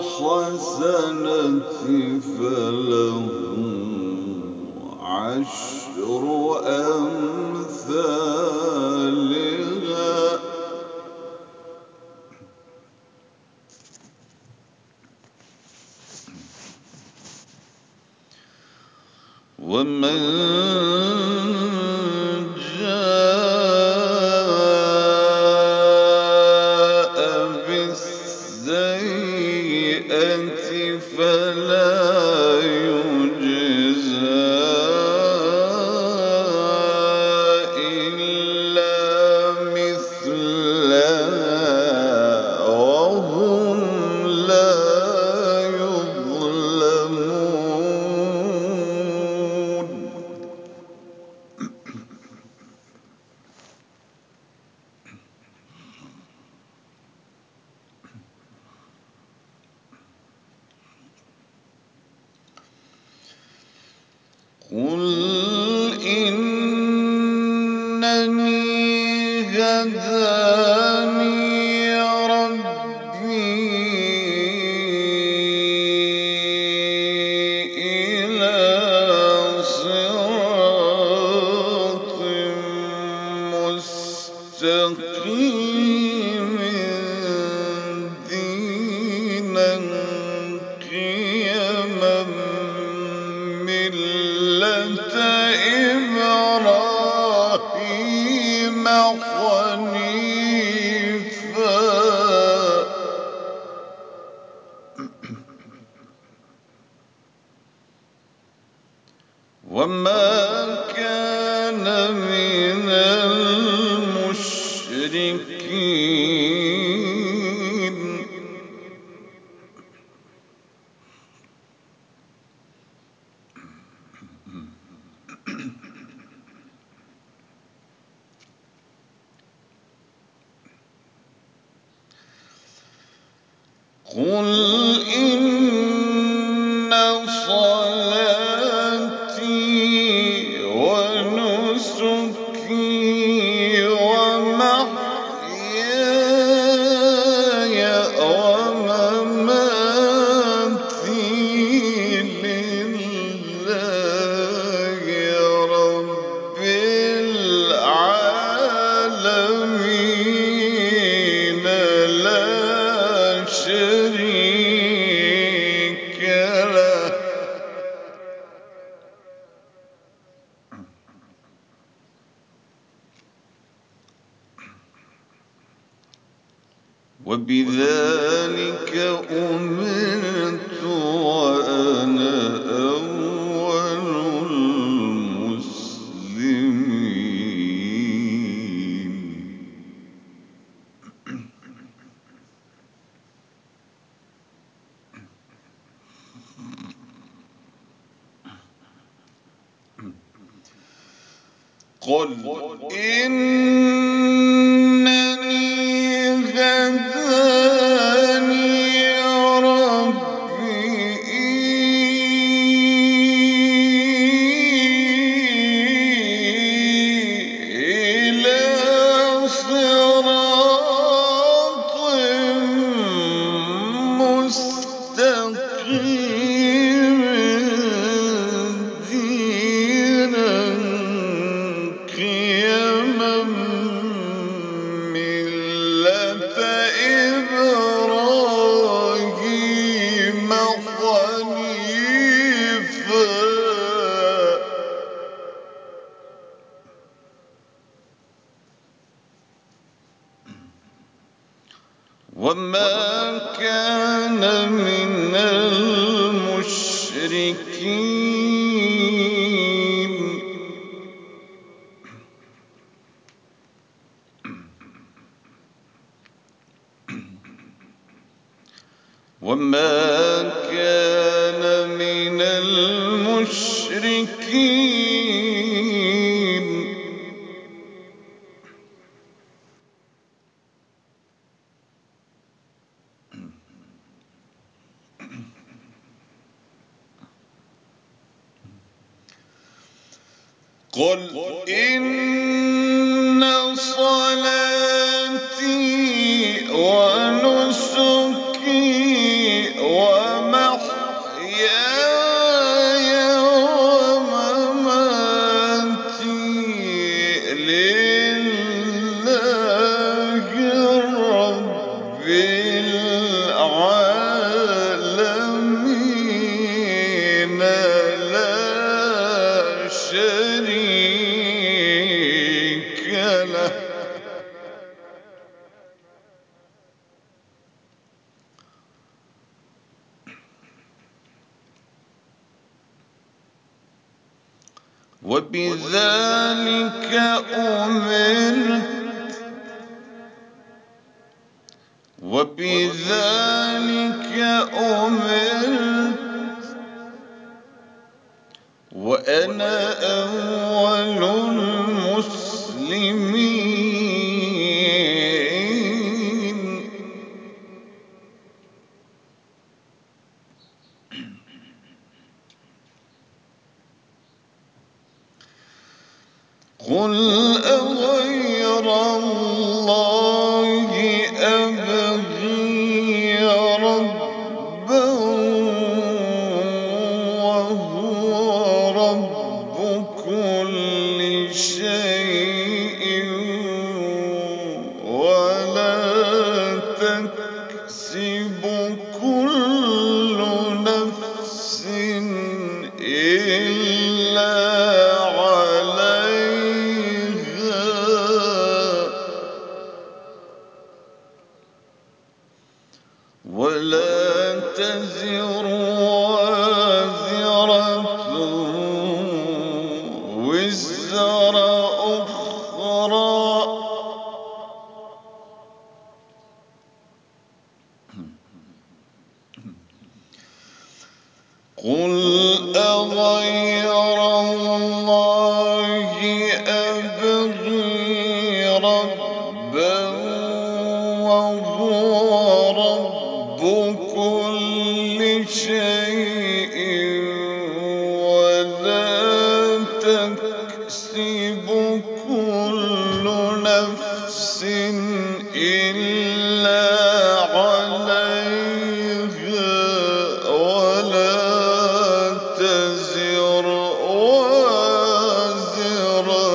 بالحسنة فله عشر من المشركين قل إن وما كان من المشركين وبذلك أمرت وأنا أول كل شيء قل أغير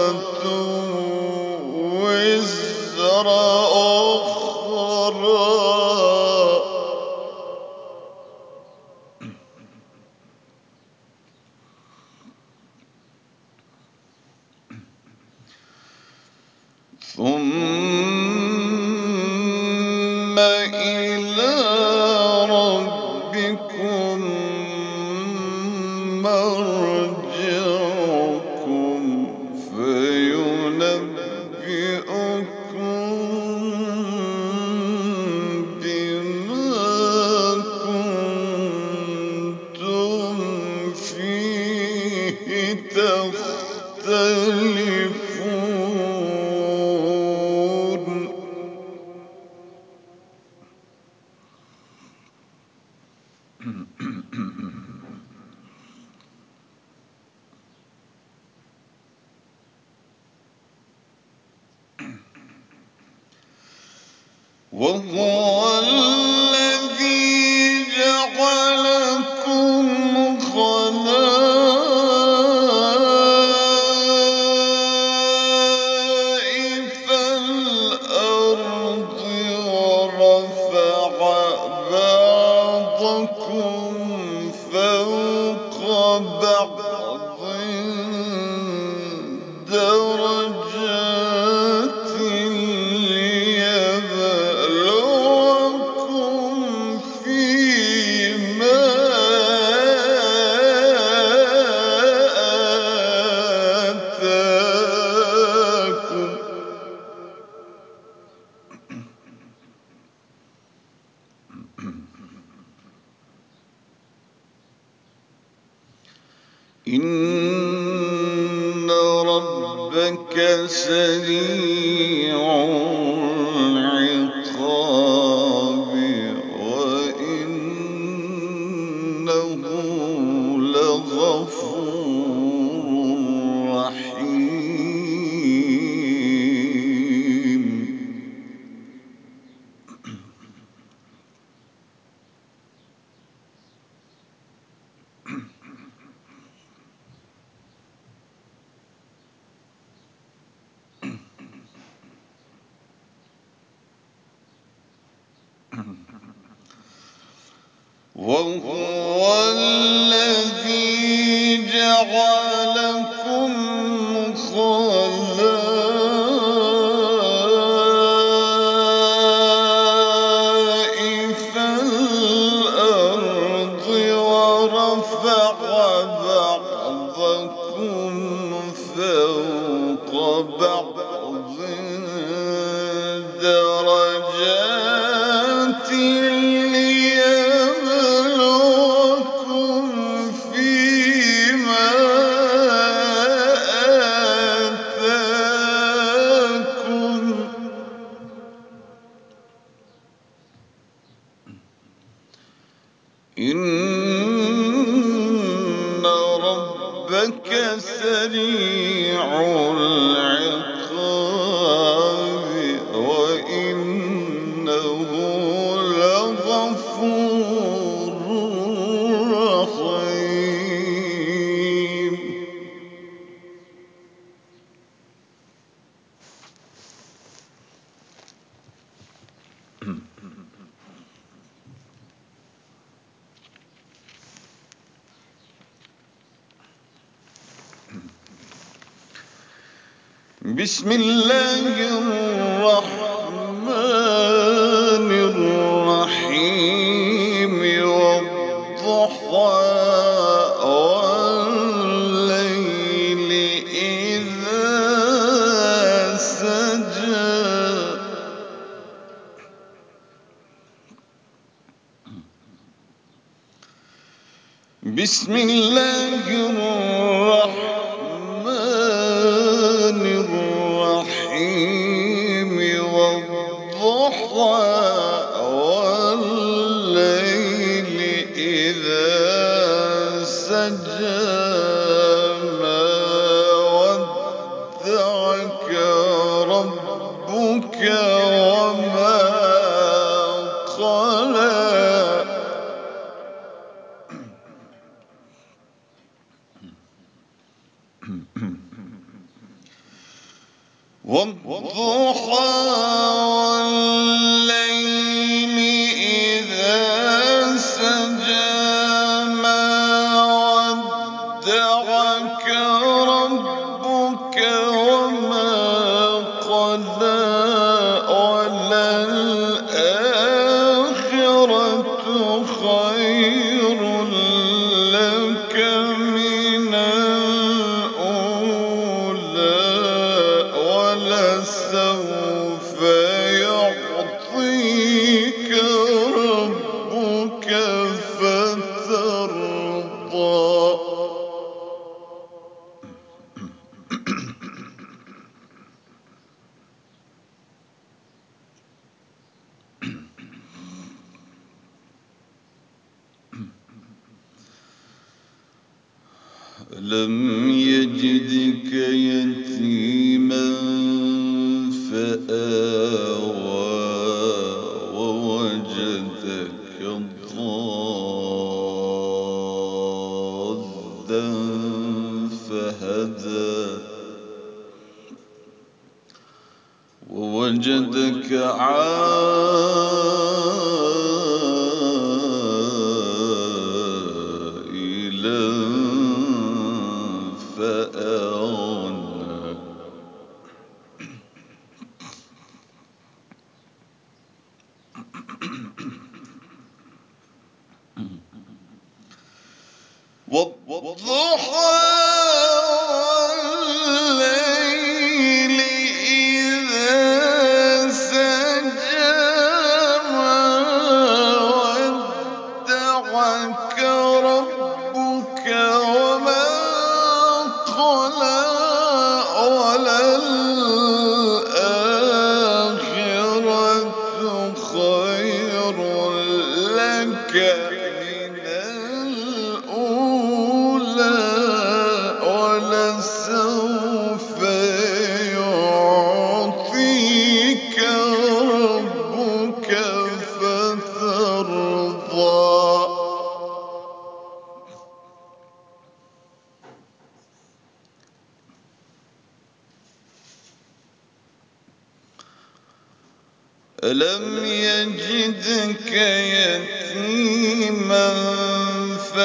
وأنتم إن ربك سريع وهو الذي جعل بسم الله الرحمن الرحيم والضحى والليل إذا سجى. بسم الله الرحمن لم يجدك يتيما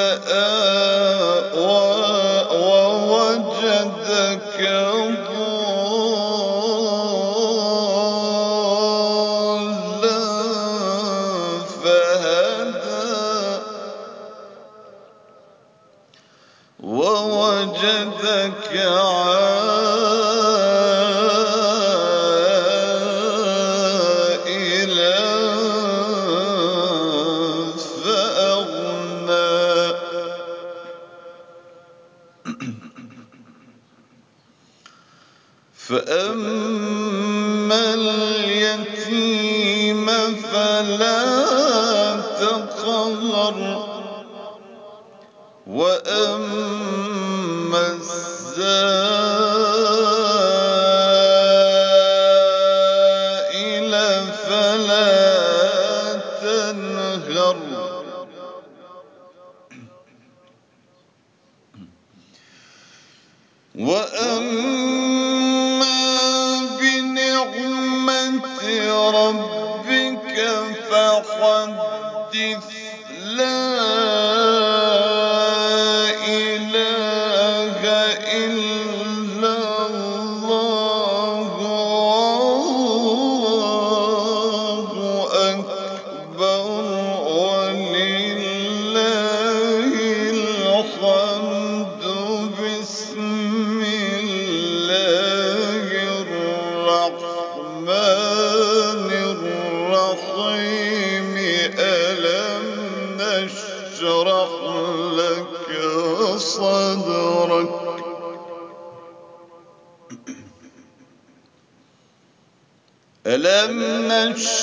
مآب اليتيم فلا تقهر. وأما إلا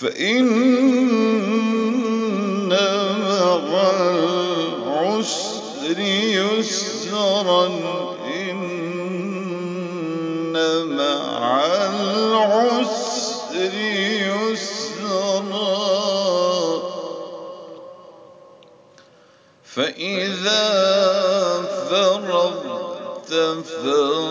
فإن مع العسر يسرا إن مع العسر يسرا. فإذا فرغت فانصبت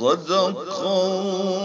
我怎么走